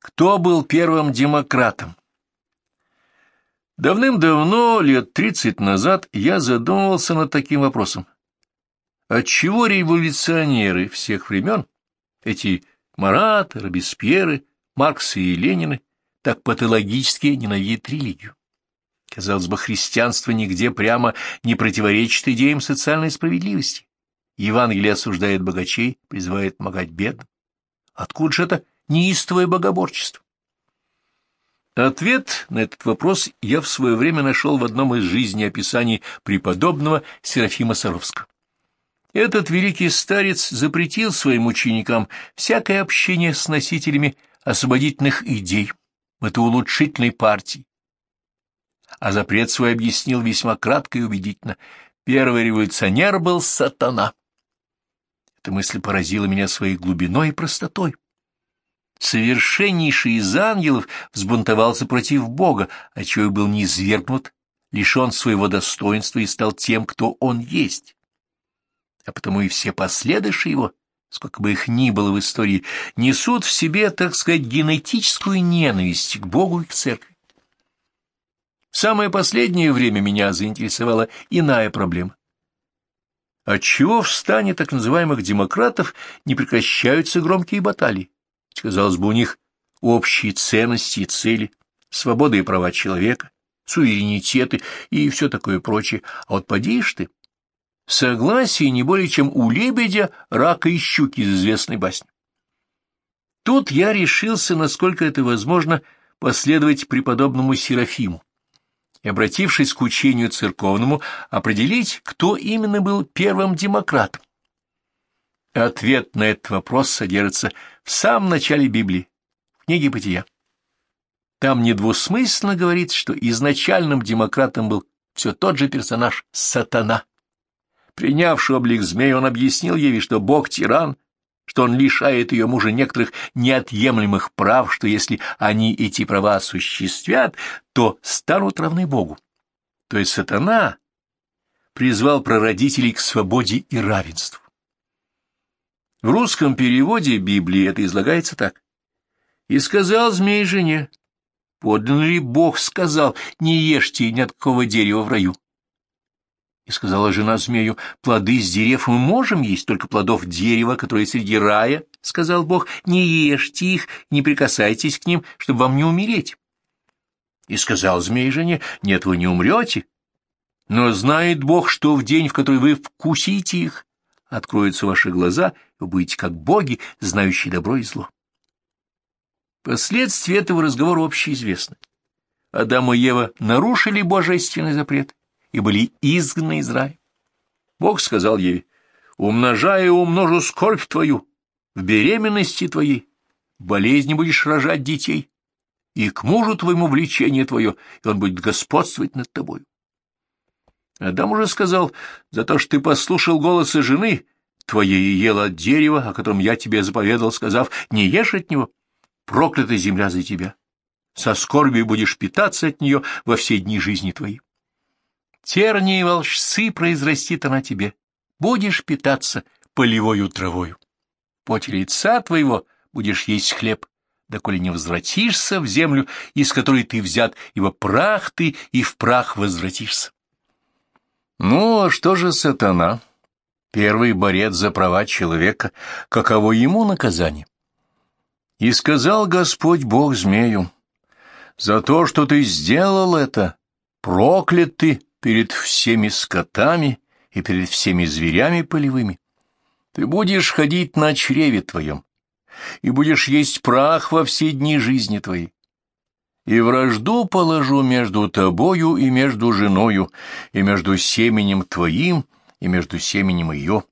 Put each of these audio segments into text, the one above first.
Кто был первым демократом? Давным-давно, лет тридцать назад, я задумывался над таким вопросом. Отчего революционеры всех времен, эти Мараты, Робеспьеры, Марксы и Ленины, так патологически ненавидят религию? Казалось бы, христианство нигде прямо не противоречит идеям социальной справедливости. Евангелие осуждает богачей, призывает помогать бедным. Откуда же это неистовое богоборчество? Ответ на этот вопрос я в свое время нашел в одном из жизнеописаний преподобного Серафима Саровского. Этот великий старец запретил своим ученикам всякое общение с носителями освободительных идей в этой улучшительной партии. А запрет свой объяснил весьма кратко и убедительно. Первый революционер был сатана. Эта мысль поразила меня своей глубиной и простотой совершеннейший из ангелов взбунтовался против Бога, отчего и был низвергнут, лишен своего достоинства и стал тем, кто он есть. А потому и все последующие его, сколько бы их ни было в истории, несут в себе, так сказать, генетическую ненависть к Богу и к церкви. В самое последнее время меня заинтересовала иная проблема. Отчего в стане так называемых демократов не прекращаются громкие баталии? Казалось бы, у них общие ценности и цели, свобода и права человека, суверенитеты и все такое прочее. А вот подишь ты, согласие не более чем у лебедя, рака и щуки из известной басни. Тут я решился, насколько это возможно, последовать преподобному Серафиму и, обратившись к учению церковному, определить, кто именно был первым демократом. Ответ на этот вопрос содержится в самом начале Библии, в книге «Бытия». Там недвусмысленно говорится, что изначальным демократом был все тот же персонаж — сатана. Принявший облик змея, он объяснил Еве, что Бог — тиран, что он лишает ее мужа некоторых неотъемлемых прав, что если они эти права осуществят, то станут равны Богу. То есть сатана призвал прародителей к свободе и равенству. В русском переводе Библии это излагается так. «И сказал змей жене, подлинно ли Бог сказал, не ешьте ни от какого дерева в раю?» И сказала жена змею, «Плоды с дерев мы можем есть, только плодов дерева, которые среди рая, — сказал Бог, — не ешьте их, не прикасайтесь к ним, чтобы вам не умереть». И сказал змей жене, «Нет, вы не умрете, но знает Бог, что в день, в который вы вкусите их, откроются ваши глаза, вы будете как боги, знающие добро и зло. Последствия этого разговора общеизвестны. Адам и Ева нарушили божественный запрет и были изгнаны из рая. Бог сказал Еве, «Умножая умножу скорбь твою, в беременности твоей, в болезни будешь рожать детей, и к мужу твоему влечение твое, и он будет господствовать над тобою». Адам уже сказал, за то, что ты послушал голоса жены твоей и ел от дерева, о котором я тебе заповедал, сказав, не ешь от него, проклята земля за тебя. Со скорбью будешь питаться от нее во все дни жизни твоей. Тернии волшцы произрастит она тебе, будешь питаться полевою травою. Поте лица твоего будешь есть хлеб, доколе не возвратишься в землю, из которой ты взят, ибо прах ты и в прах возвратишься. Ну, а что же сатана? Первый борец за права человека, каково ему наказание? И сказал Господь Бог змею, «За то, что ты сделал это, проклят ты перед всеми скотами и перед всеми зверями полевыми. Ты будешь ходить на чреве твоем, и будешь есть прах во все дни жизни твоей и вражду положу между тобою и между женою, и между семенем твоим, и между семенем ее.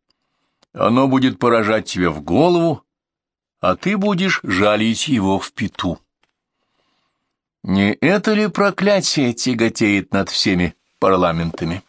Оно будет поражать тебя в голову, а ты будешь жалить его в пету. Не это ли проклятие тяготеет над всеми парламентами?